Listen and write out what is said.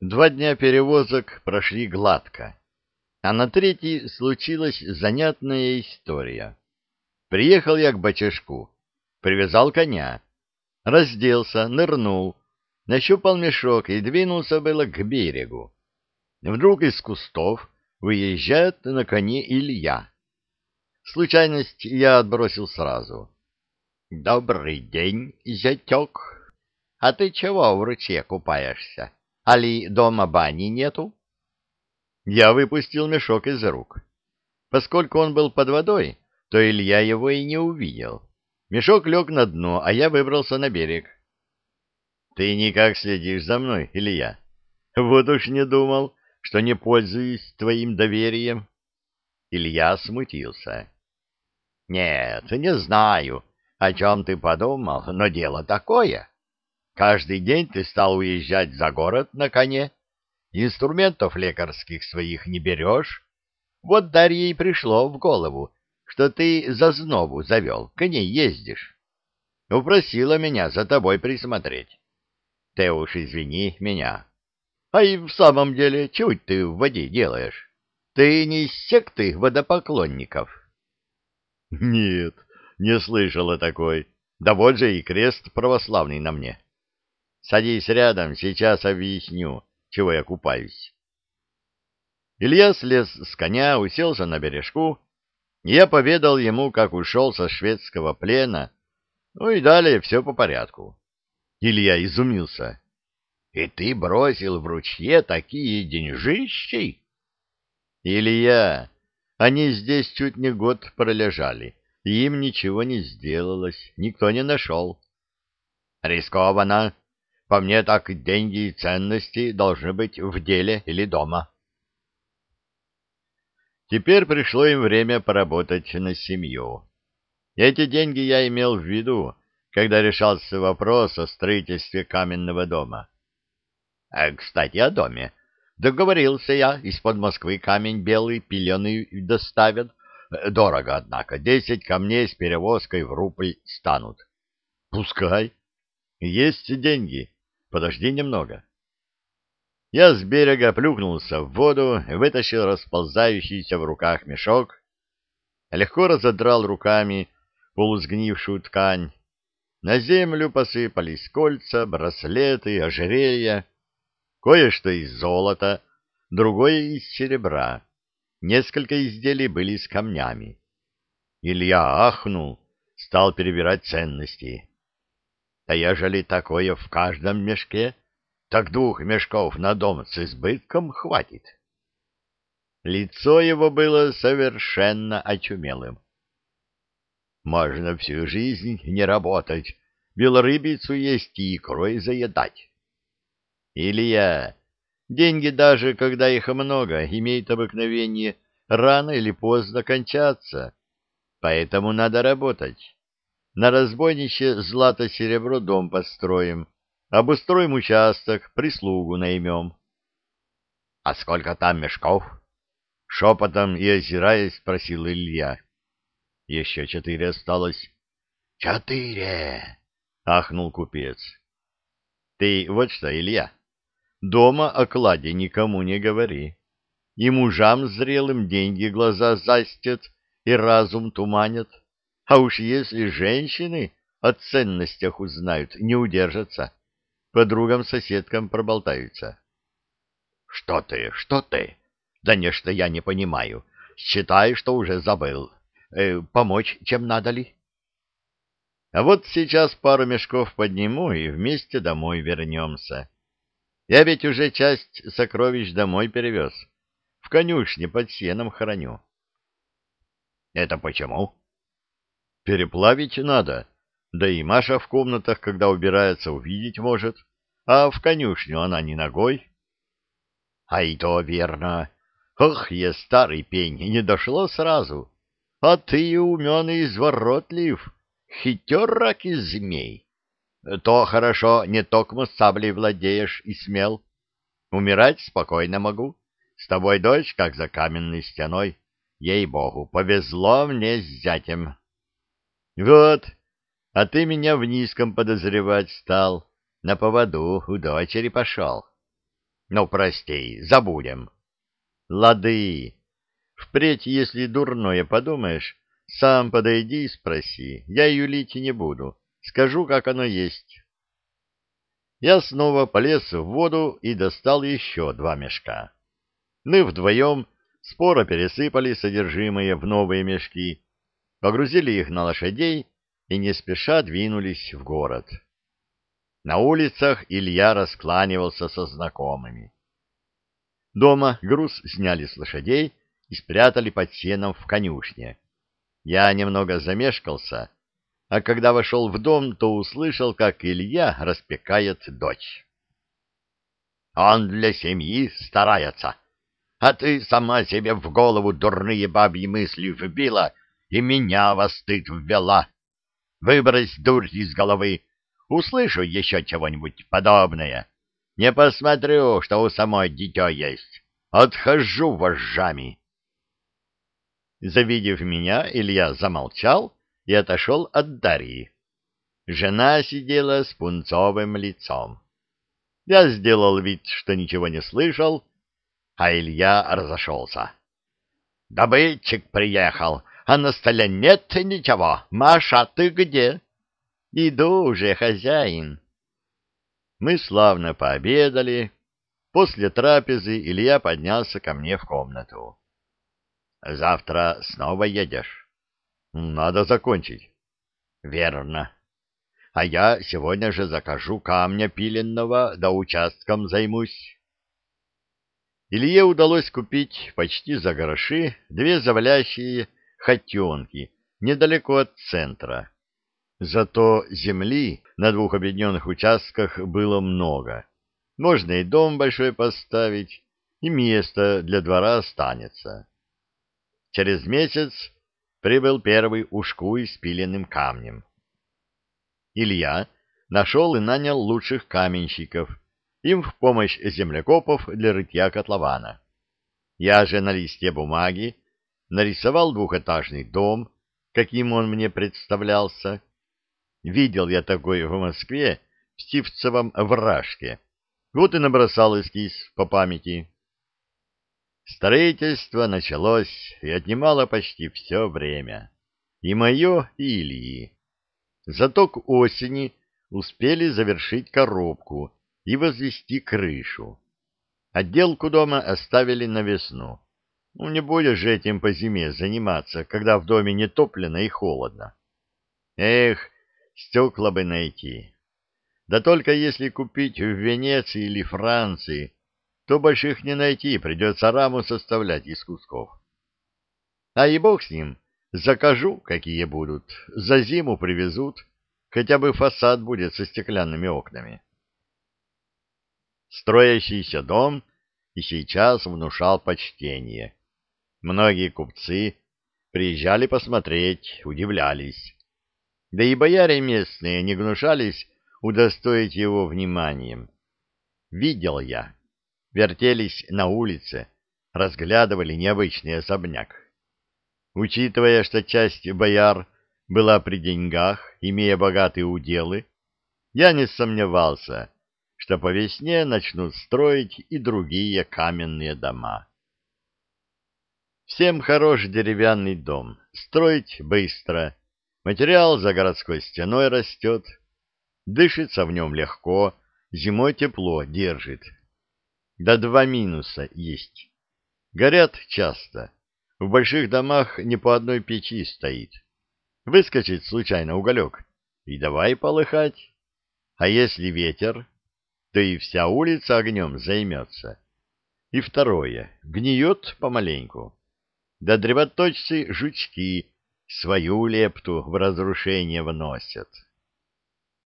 Два дня перевозок прошли гладко, а на третий случилась занятная история. Приехал я к бачешку, привязал коня, разделся, нырнул, нащупал мешок и двинулся было к берегу. Вдруг из кустов выезжает на коне Илья. Случайность я отбросил сразу. — Добрый день, зятек. А ты чего в ручье купаешься? Али дома бани нету? Я выпустил мешок из рук. Поскольку он был под водой, то Илья его и не увидел. Мешок лег на дно, а я выбрался на берег. — Ты никак следишь за мной, Илья? Вот уж не думал, что не пользуюсь твоим доверием. Илья смутился. — Нет, не знаю, о чем ты подумал, но дело такое. Каждый день ты стал уезжать за город на коне, инструментов лекарских своих не берешь. Вот Дарье и пришло в голову, что ты за знобу завел, к ней ездишь. Упросила меня за тобой присмотреть. Ты уж извини меня. А и в самом деле, чего ты в воде делаешь? Ты не из секты водопоклонников? Нет, не слышала такой. Да вот же и крест православный на мне. Садись рядом, сейчас объясню, чего я купаюсь. Илья слез с коня, уселся на бережку, я поведал ему, как ушел со шведского плена, ну и далее все по порядку. Илья изумился. — И ты бросил в ручье такие деньжищи? — Илья, они здесь чуть не год пролежали, и им ничего не сделалось, никто не нашел. — Рискованно, по мне так деньги и ценности должны быть в деле или дома. Теперь пришло им время поработать на семью. Эти деньги я имел в виду, когда решался вопрос о строительстве каменного дома. А, кстати, о доме. Договорился я, из-под Москвы камень белый, пеленый доставят. Дорого, однако, десять камней с перевозкой в рубль станут. Пускай. Есть деньги. Подожди немного. Я с берега плюхнулся в воду, вытащил расползающийся в руках мешок, легко разодрал руками полусгнившую ткань. На землю посыпались кольца, браслеты, ожерелья, кое-что из золота, другое из серебра. Несколько изделий были с камнями. Илья ахнул, стал перебирать ценности. А ежели такое в каждом мешке, так двух мешков на дом с избытком хватит. Лицо его было совершенно очумелым. Можно всю жизнь не работать, белорыбицу есть и икрой заедать. Илья, деньги даже, когда их много, имеют обыкновение рано или поздно кончаться, поэтому надо работать. На разбойнище злато-серебро дом построим, обустроим участок, прислугу наймем. — А сколько там мешков? — шепотом и озираясь спросил Илья. — Еще четыре осталось. — Четыре! — ахнул купец. — Ты вот что, Илья, дома о кладе никому не говори. И мужам зрелым деньги глаза застят и разум туманят. А уж если женщины о ценностях узнают, не удержатся, подругам-соседкам проболтаются. — Что ты, что ты? Да нечто я не понимаю. Считай, что уже забыл. Э, помочь чем надо ли? А вот сейчас пару мешков подниму и вместе домой вернемся. Я ведь уже часть сокровищ домой перевез. В конюшне под сеном храню. — Это почему? Переплавить надо, да и Маша в комнатах, когда убирается, увидеть может, а в конюшню она не ногой. А и то верно. Ох, я старый пень, не дошло сразу. А ты умен и изворотлив, хитер рак из змей. То хорошо, не токмо саблей владеешь и смел. Умирать спокойно могу. С тобой дочь, как за каменной стеной. Ей-богу, повезло мне с зятем. Вот, а ты меня в низком подозревать стал, на поводу у дочери пошел. Ну, прости, забудем. Лады. Впредь, если дурное подумаешь, сам подойди и спроси. Я юлить не буду. Скажу, как оно есть. Я снова полез в воду и достал еще два мешка. Мы вдвоем споро пересыпали содержимое в новые мешки, погрузили их на лошадей и не спеша двинулись в город. На улицах Илья раскланивался со знакомыми. Дома груз сняли с лошадей и спрятали под сеном в конюшне. Я немного замешкался, а когда вошел в дом, то услышал, как Илья распекает дочь. «Он для семьи старается, а ты сама себе в голову дурные бабьи мысли вбила и меня во стыд ввела. Выбрось дурь из головы, услышу еще чего-нибудь подобное. Не посмотрю, что у самой дитё есть. Отхожу вожжами. Завидев меня, Илья замолчал и отошел от Дарьи. Жена сидела с пунцовым лицом. Я сделал вид, что ничего не слышал, а Илья разошелся. «Добытчик приехал, а на столе нет ничего. Маша, ты где?» «Иду уже, хозяин». Мы славно пообедали. После трапезы Илья поднялся ко мне в комнату. Завтра снова едешь? Надо закончить. Верно. А я сегодня же закажу камня пиленного, да участком займусь. Илье удалось купить почти за гроши две завалящие хотенки недалеко от центра. Зато земли на двух объединенных участках было много. Можно и дом большой поставить, и место для двора останется. Через месяц прибыл первый ушкуй с пиленным камнем. Илья нашел и нанял лучших каменщиков, им в помощь землекопов для рытья котлована. Я же на листе бумаги нарисовал двухэтажный дом, каким он мне представлялся. Видел я такой в Москве, в Стивцевом вражке. Вот и набросал эскиз по памяти. Строительство началось и отнимало почти все время. И мое, и Ильи. Зато к осени успели завершить коробку и возвести крышу. Отделку дома оставили на весну. Ну, не будешь же этим по зиме заниматься, когда в доме не топлено и холодно. Эх, стекла бы найти. Да только если купить в Венеции или Франции то больших не найти, придется раму составлять из кусков. А и бог с ним, закажу, какие будут, за зиму привезут, хотя бы фасад будет со стеклянными окнами. Строящийся дом и сейчас внушал почтение. Многие купцы приезжали посмотреть, удивлялись. Да и бояре местные не гнушались удостоить его вниманием. Видел я, вертелись на улице, разглядывали необычный особняк. Учитывая, что часть бояр была при деньгах, имея богатые уделы, я не сомневался, что по весне начнут строить и другие каменные дома. Всем хорош деревянный дом, строить быстро, материал за городской стеной растет, дышится в нем легко, зимой тепло держит, да два минуса есть. Горят часто. В больших домах не по одной печи стоит. Выскочит случайно уголек, и давай полыхать. А если ветер, то и вся улица огнем займется. И второе, гниет помаленьку. Да древоточцы жучки свою лепту в разрушение вносят.